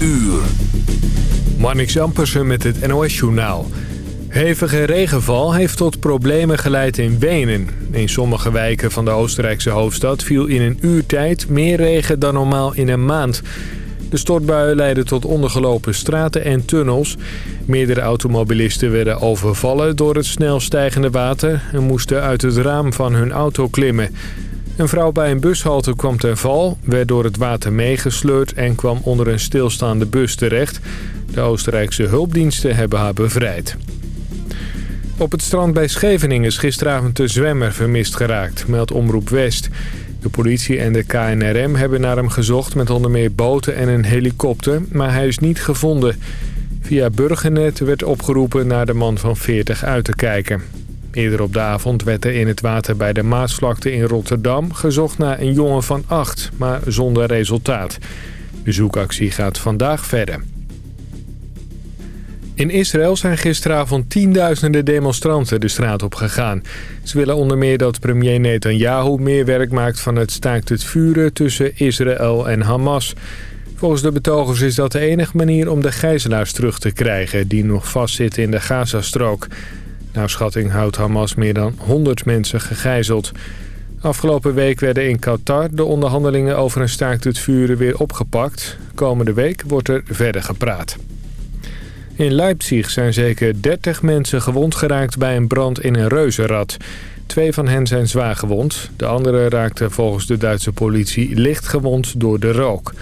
uur. Marnix Ampersen met het NOS-journaal. Hevige regenval heeft tot problemen geleid in Wenen. In sommige wijken van de Oostenrijkse hoofdstad viel in een uur tijd meer regen dan normaal in een maand. De stortbuien leidden tot ondergelopen straten en tunnels. Meerdere automobilisten werden overvallen door het snel stijgende water... en moesten uit het raam van hun auto klimmen. Een vrouw bij een bushalte kwam ten val, werd door het water meegesleurd... en kwam onder een stilstaande bus terecht. De Oostenrijkse hulpdiensten hebben haar bevrijd. Op het strand bij Scheveningen is gisteravond de zwemmer vermist geraakt, meldt Omroep West. De politie en de KNRM hebben naar hem gezocht met onder meer boten en een helikopter, maar hij is niet gevonden. Via Burgernet werd opgeroepen naar de man van 40 uit te kijken. Eerder op de avond werd er in het water bij de Maasvlakte in Rotterdam gezocht naar een jongen van 8, maar zonder resultaat. De zoekactie gaat vandaag verder. In Israël zijn gisteravond tienduizenden demonstranten de straat op gegaan. Ze willen onder meer dat premier Netanyahu meer werk maakt van het staakt het vuren tussen Israël en Hamas. Volgens de betogers is dat de enige manier om de gijzelaars terug te krijgen die nog vastzitten in de Gazastrook. Naar schatting houdt Hamas meer dan 100 mensen gegijzeld. Afgelopen week werden in Qatar de onderhandelingen over een staakt het vuren weer opgepakt. Komende week wordt er verder gepraat. In Leipzig zijn zeker 30 mensen gewond geraakt bij een brand in een reuzenrad. Twee van hen zijn zwaar gewond. De andere raakte volgens de Duitse politie licht gewond door de rook.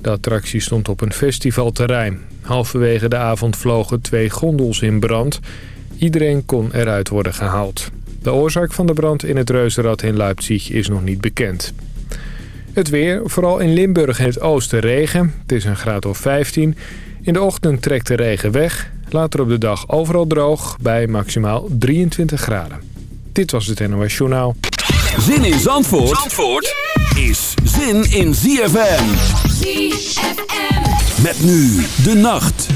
De attractie stond op een festivalterrein. Halverwege de avond vlogen twee gondels in brand. Iedereen kon eruit worden gehaald. De oorzaak van de brand in het reuzenrad in Leipzig is nog niet bekend. Het weer, vooral in Limburg en het oosten regen. Het is een graad of 15. In de ochtend trekt de regen weg. Later op de dag overal droog bij maximaal 23 graden. Dit was het NOS Journaal. Zin in Zandvoort, Zandvoort is zin in ZFM. ZFM. Met nu de nacht.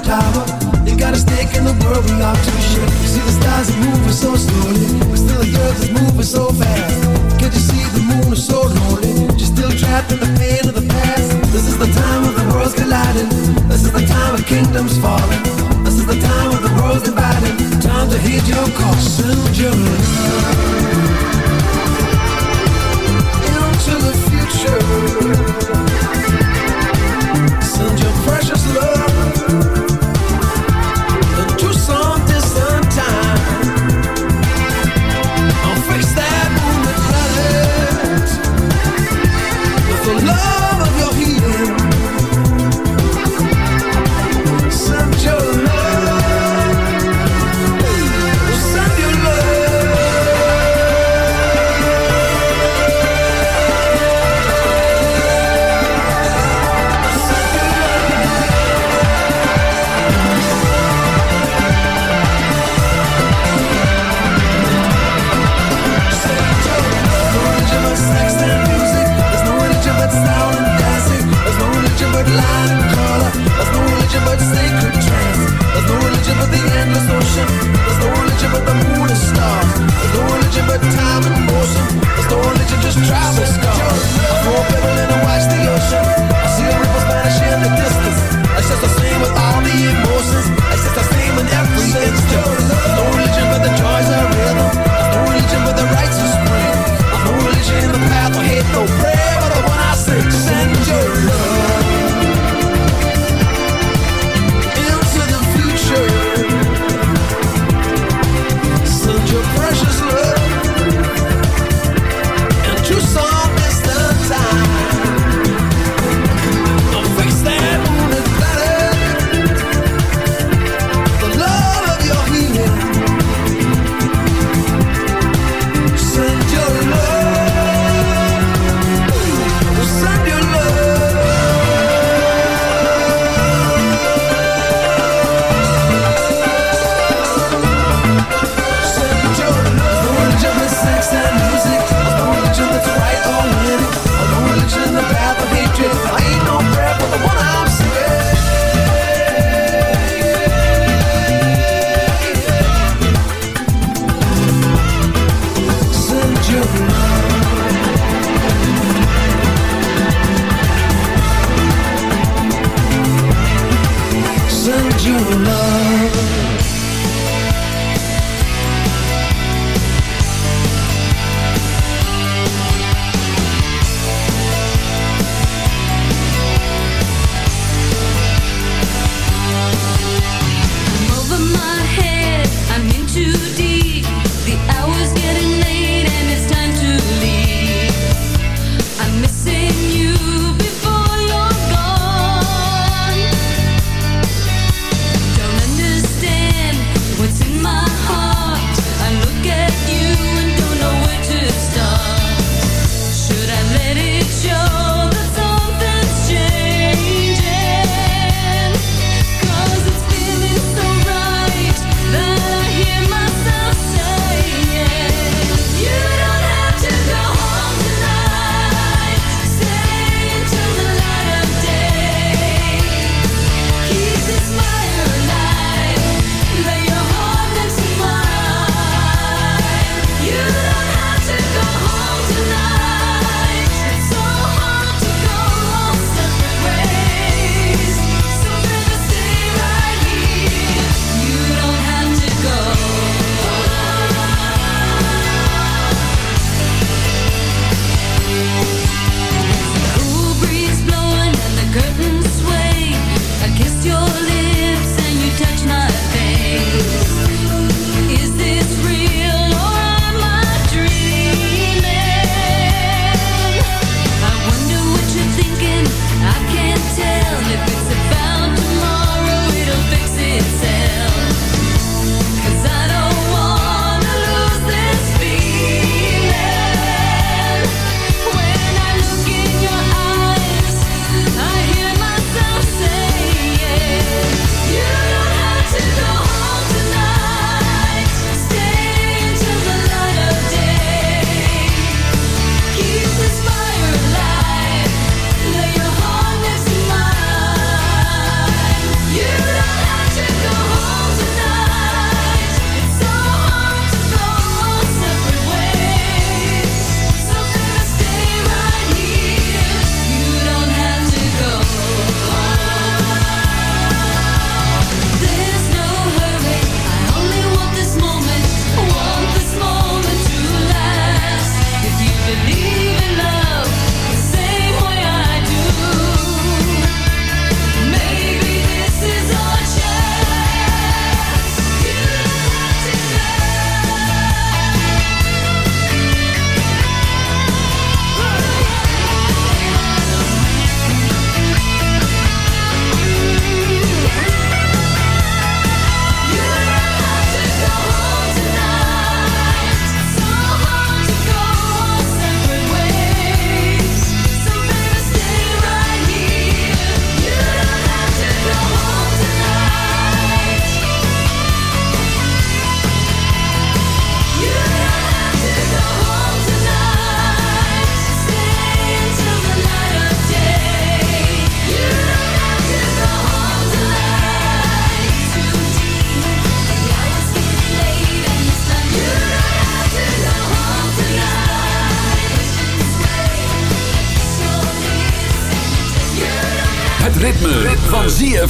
like power. You got a stake in the world we love to share. You see the stars are moving so slowly, but still the earth is moving so fast. Can't you see the moon is so lonely? She's still trapped in the pain of the past. This is the time of the world's colliding. This is the time of kingdoms falling. This is the time of the world's dividing. Time to heed your call, soldier. Into the future.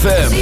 ZFM.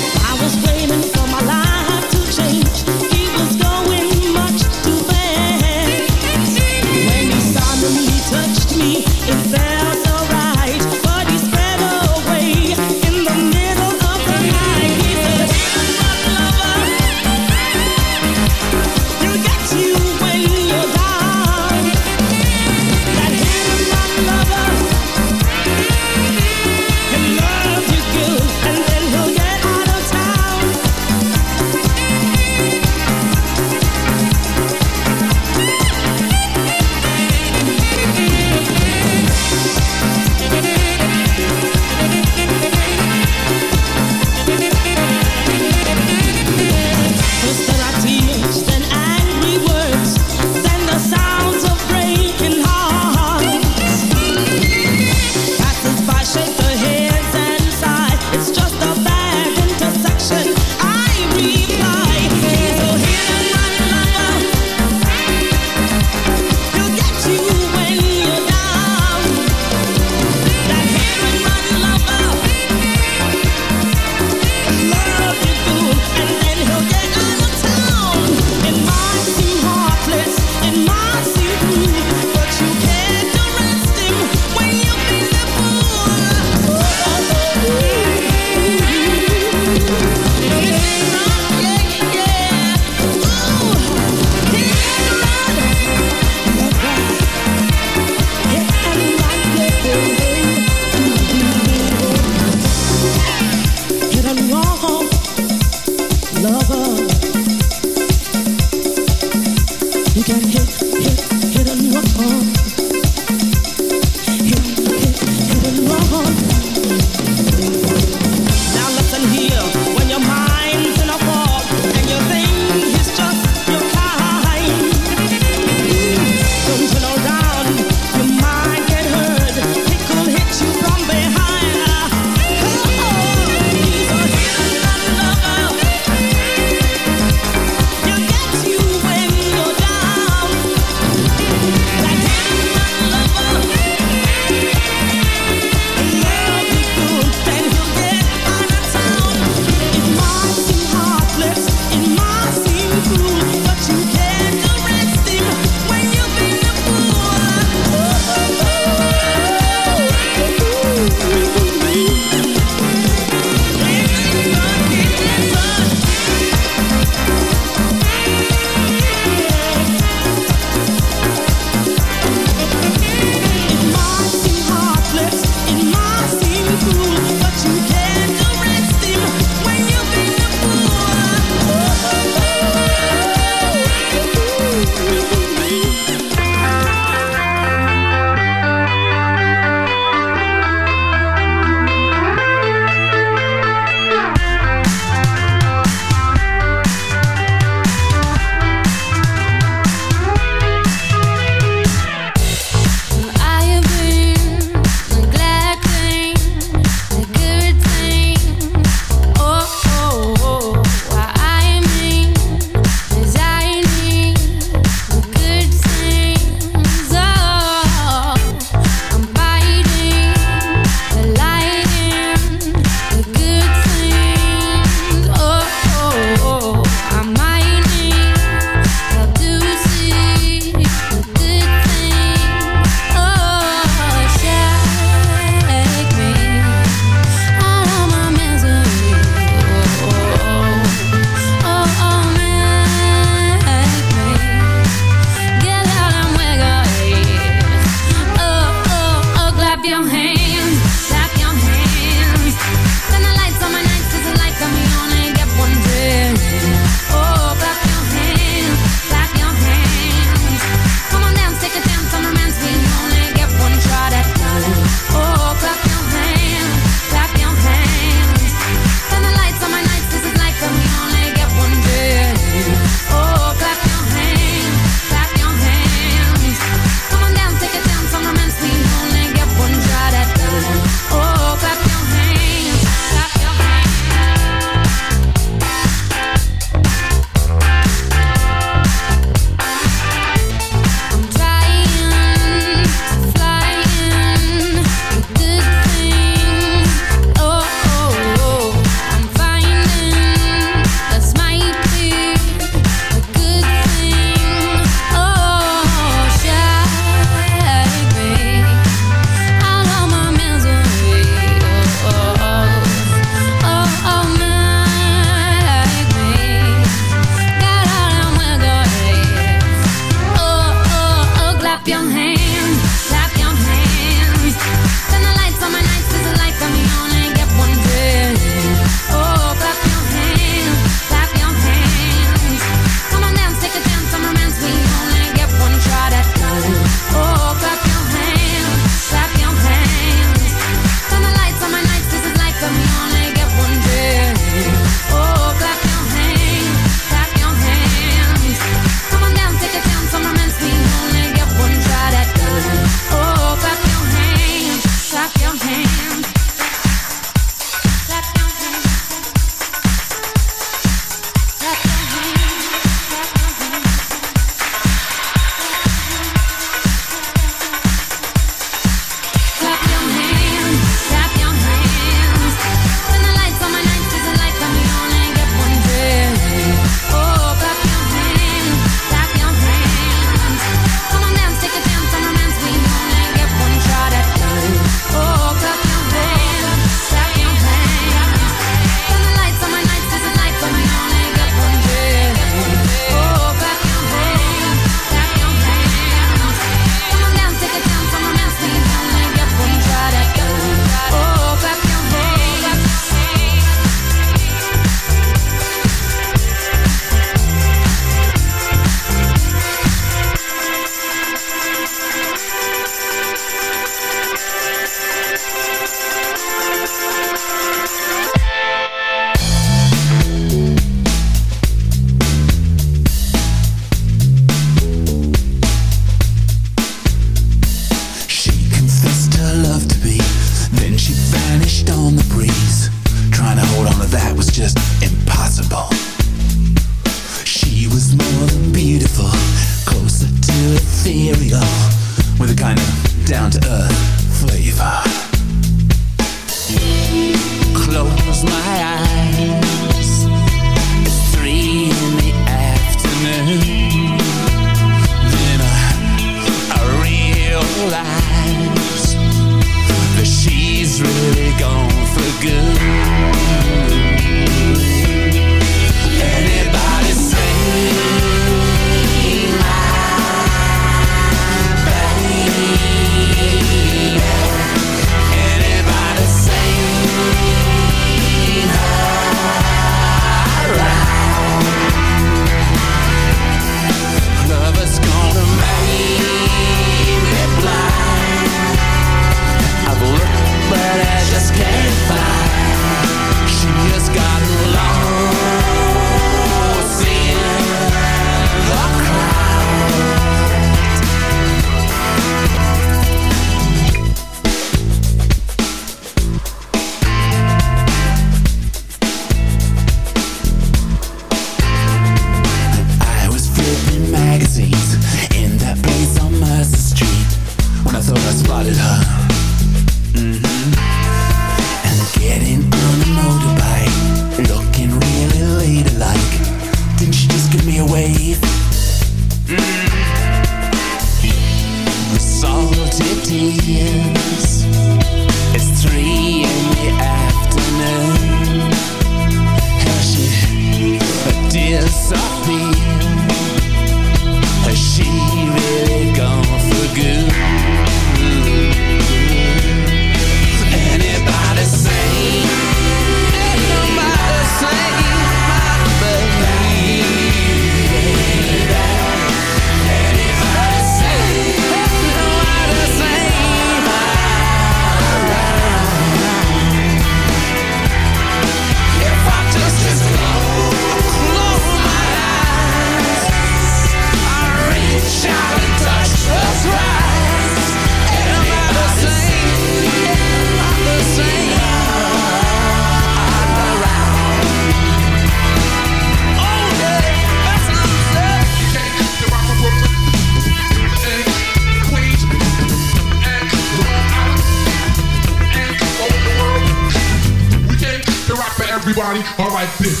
like this.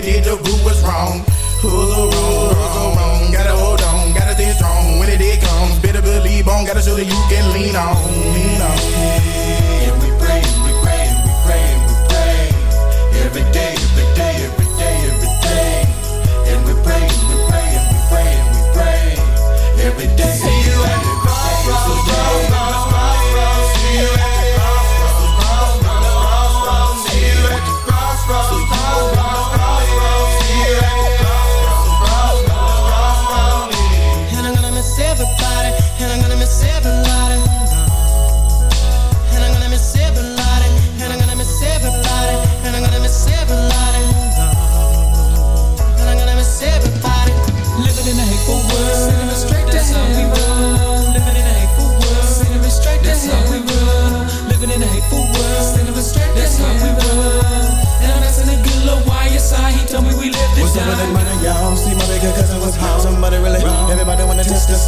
they did the root was wrong. Who's the wrong? Who's the wrong? Gotta hold on, gotta stay strong. When it, it comes, better believe on, gotta show that you can lean on.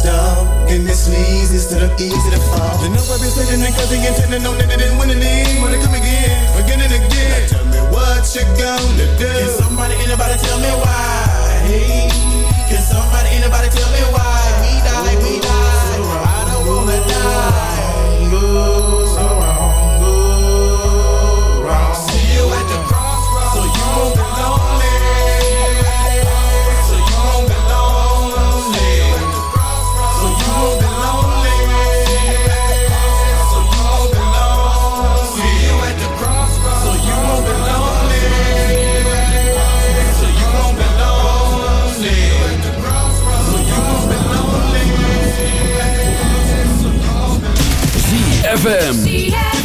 stop. And this leads instead of easy to fall. The number I've been sitting and cousin intending on that it didn't win the. Wanna come again, again and again. Now tell me what you're gonna do. Can somebody, anybody tell me why? Hey, can somebody, anybody tell me why? We die, we die. I don't wanna die. ZFM.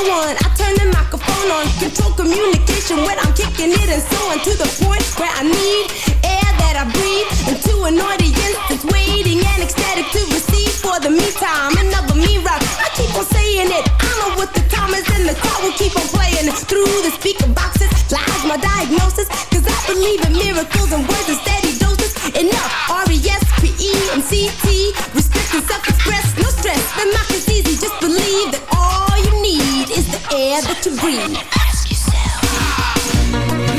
I turn the microphone on, control communication when I'm kicking it and so on to the point where I need air that I breathe into an audience that's waiting and ecstatic to receive. For the meantime, another me rock. I keep on saying it. I know what the comments in the crowd will keep on playing through the speaker boxes. Lies my diagnosis, cause I believe in miracles and words and steady doses. Enough, R E S P E. Respect and self express, no stress. The mock is air that you breathe. Ask yourself,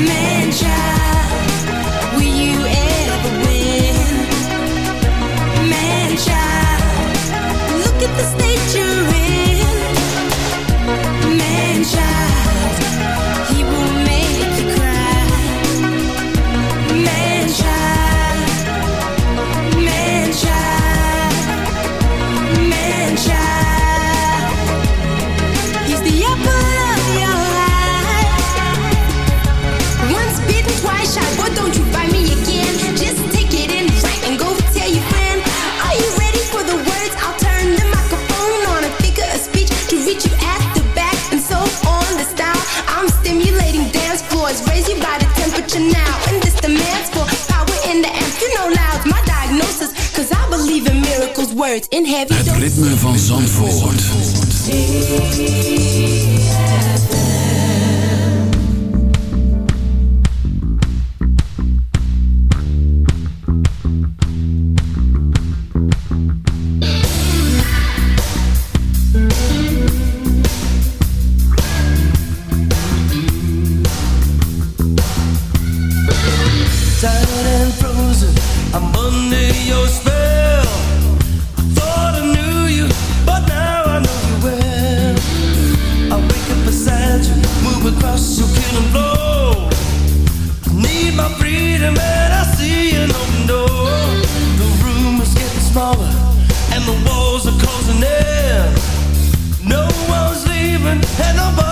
man child. in heavy Het ritme van Zandvoort. Tired and frozen, I'm under your spell freedom, but I see an open door. The room is getting smaller, and the walls are closing in. No one's leaving, and nobody.